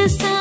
this time